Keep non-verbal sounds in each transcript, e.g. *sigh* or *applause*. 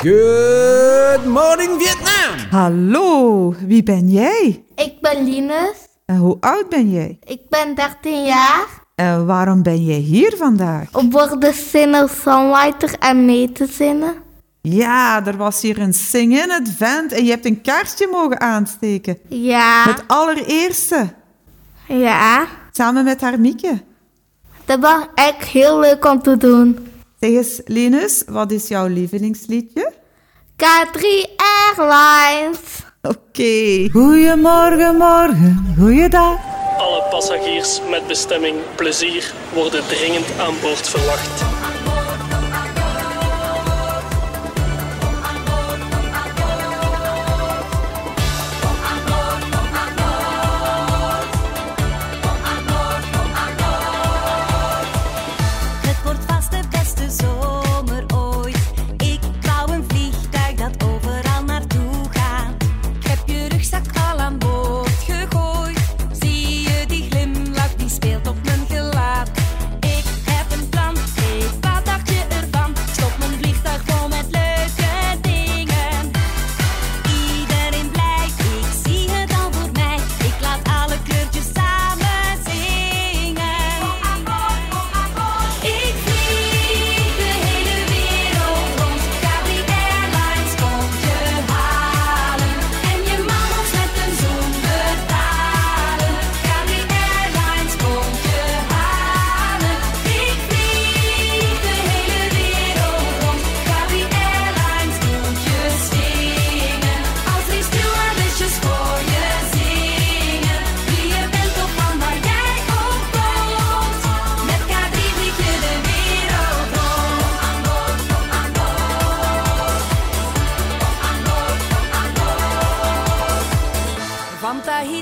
Good morning Vietnam! Hallo, wie ben jij? Ik ben Linus. En hoe oud ben jij? Ik ben 13 jaar. En waarom ben jij hier vandaag? Om voor de singer-songwriter en mee te zingen. Ja, er was hier een sing-in event en je hebt een kaartje mogen aansteken. Ja. Het allereerste, Ja. samen met haar Mieke. Dat was echt heel leuk om te doen. Zeg eens, Linus, wat is jouw lievelingsliedje? K3 Airlines. Oké. Goedemorgen, morgen, goeiedag. Alle passagiers met bestemming plezier worden dringend aan boord verwacht.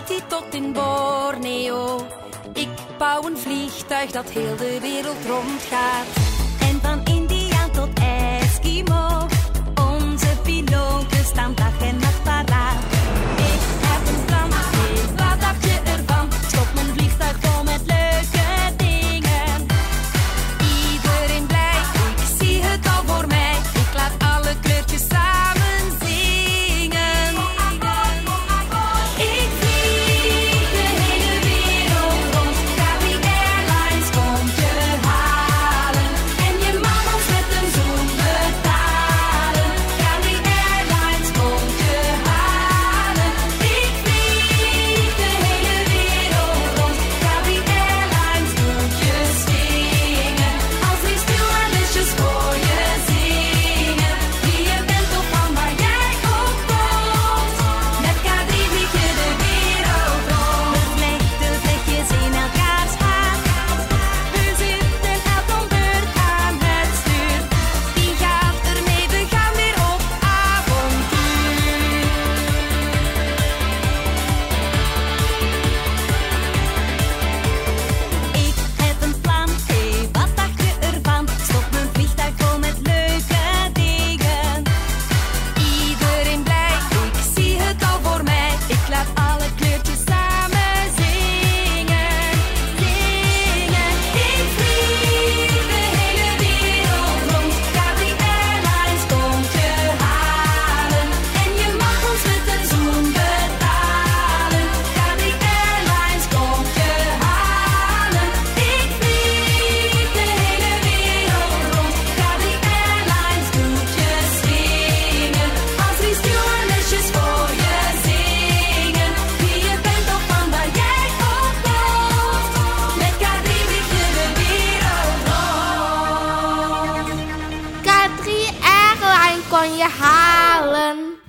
Tot in Borneo. Ik bouw een vliegtuig dat heel de wereld rondgaat. En van India tot Eskimo. Onze piloten staan dag en nacht paraat.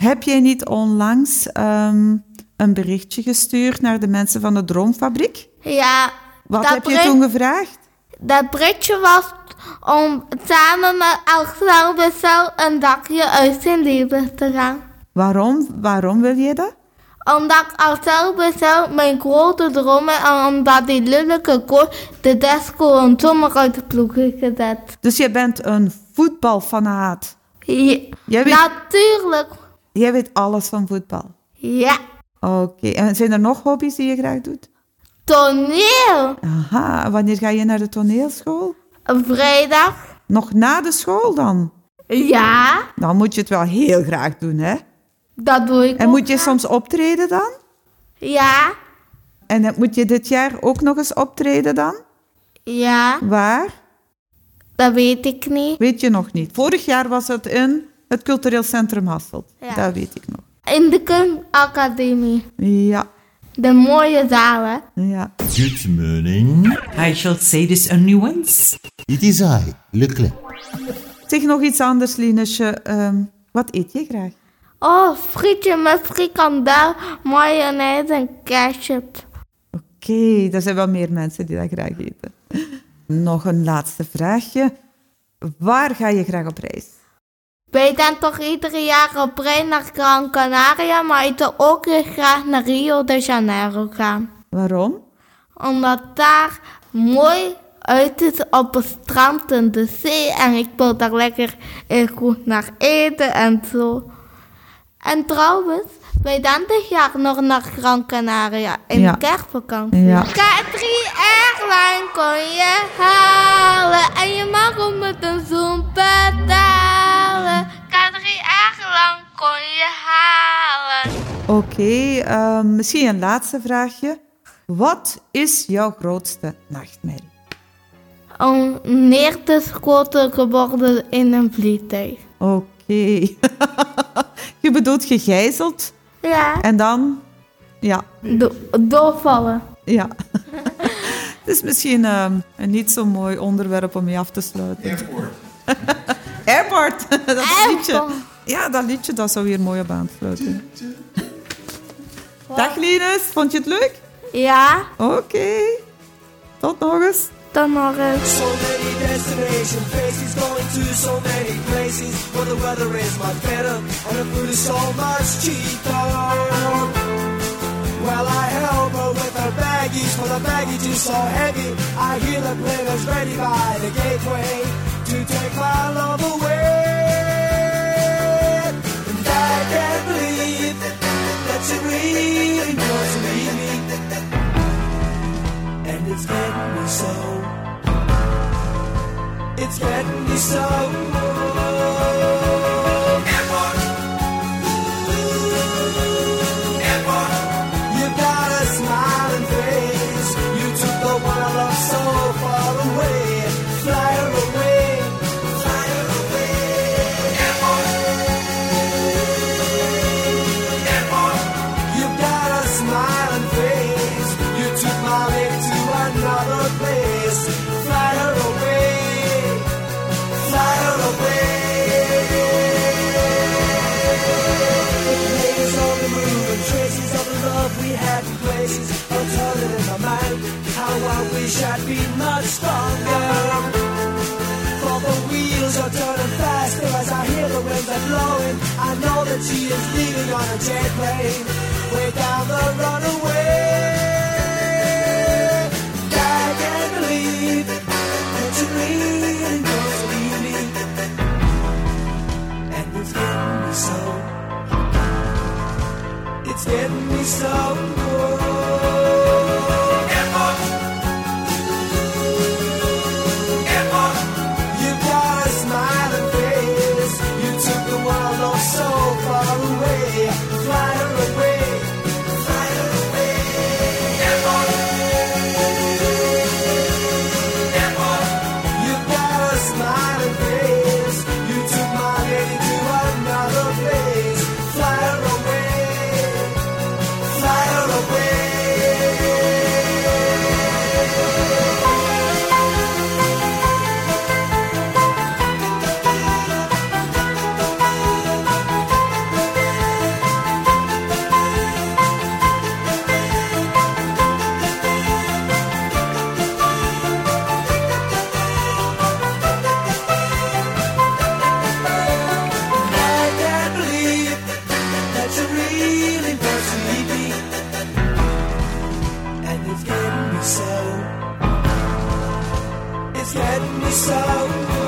Heb jij niet onlangs ehm, een berichtje gestuurd naar de mensen van de Droomfabriek? Ja. Wat heb je toen gevraagd? Dat britje was om samen met Axel een dagje uit zijn leven te gaan. Waarom? Waarom wil je dat? Omdat Axel mijn grote droom is en omdat die lelijke koor de desco en zomaar uit de ploeg heeft gezet. Dus je bent een voetbalfanaat. Ja, weet, natuurlijk. Jij weet alles van voetbal. Ja. Oké, en zijn er nog hobby's die je graag doet? Toneel. Aha, wanneer ga je naar de toneelschool? Vrijdag. Nog na de school dan? Ja, Dan moet je het wel heel graag doen, hè? dat doe ik En moet je graag. soms optreden dan? Ja, En moet je dit jaar ook nog eens optreden dan? ja, Waar? dat weet ik niet. Weet je nog niet. Vorig jaar was het in het cultureel centrum Hasselt. Ja. Dat weet ik nog. In de kunstacademie. Ja, De mooie zalen. ja. Good morning. I shall say this only once. It is I, Leclerc. Zeg nog iets anders, Linesje. Ehm, wat eet je graag? Oh, frietje met frikandel, mayonaise en ketchup. Oké, er zijn wel meer mensen die dat graag eten. Nog een laatste vraagje. Waar ga je graag op reis? Wij zijn toch iedere jaar op reis naar Gran Canaria, maar ik wil ook heel graag naar Rio de Janeiro gaan. Waarom? Omdat daar mooi uit is op het strand en de zee. En ik wil daar lekker goed naar eten en zo. En trouwens, wij zijn dit jaar nog naar Gran Canaria in Ja. de kerstvakantie. Ja. K3 Airline kon je halen en je mag ook met een zoen betalen. K3 Airline kon je halen. Oké, ehm, misschien een laatste vraagje. Wat is jouw grootste nachtmerrie? Om neer te schoten geworden in een vliegtuig. Oké. *laughs* je bedoelt gegijzeld Ja. en dan... Ja, Do- doorvallen. ja. *laughs* Het is misschien ehm, een niet zo mooi onderwerp om mee af te sluiten. Airport. *laughs* Airport, *laughs* dat liedje. Airport. Ja, dat liedje dat zou hier mooi op aansluiten. Dag Linus, vond je het leuk? Ja, Oké. Tot nog eens. dan nog eens. So many destination places, going to so many places where the weather is much better and the food is so much cheaper. Well, I help her with her baggies, for the baggage is so heavy. I hear the players ready by the gateway to take my love away. And I can't believe that she really wants to leave me. And it's getting me so. It's getting me so. Airport. Wish I'd been much stronger. For the wheels are turning faster as I hear the winds are blowing. I know that she is leaving on a jet plane, way down the runaway. It's me south.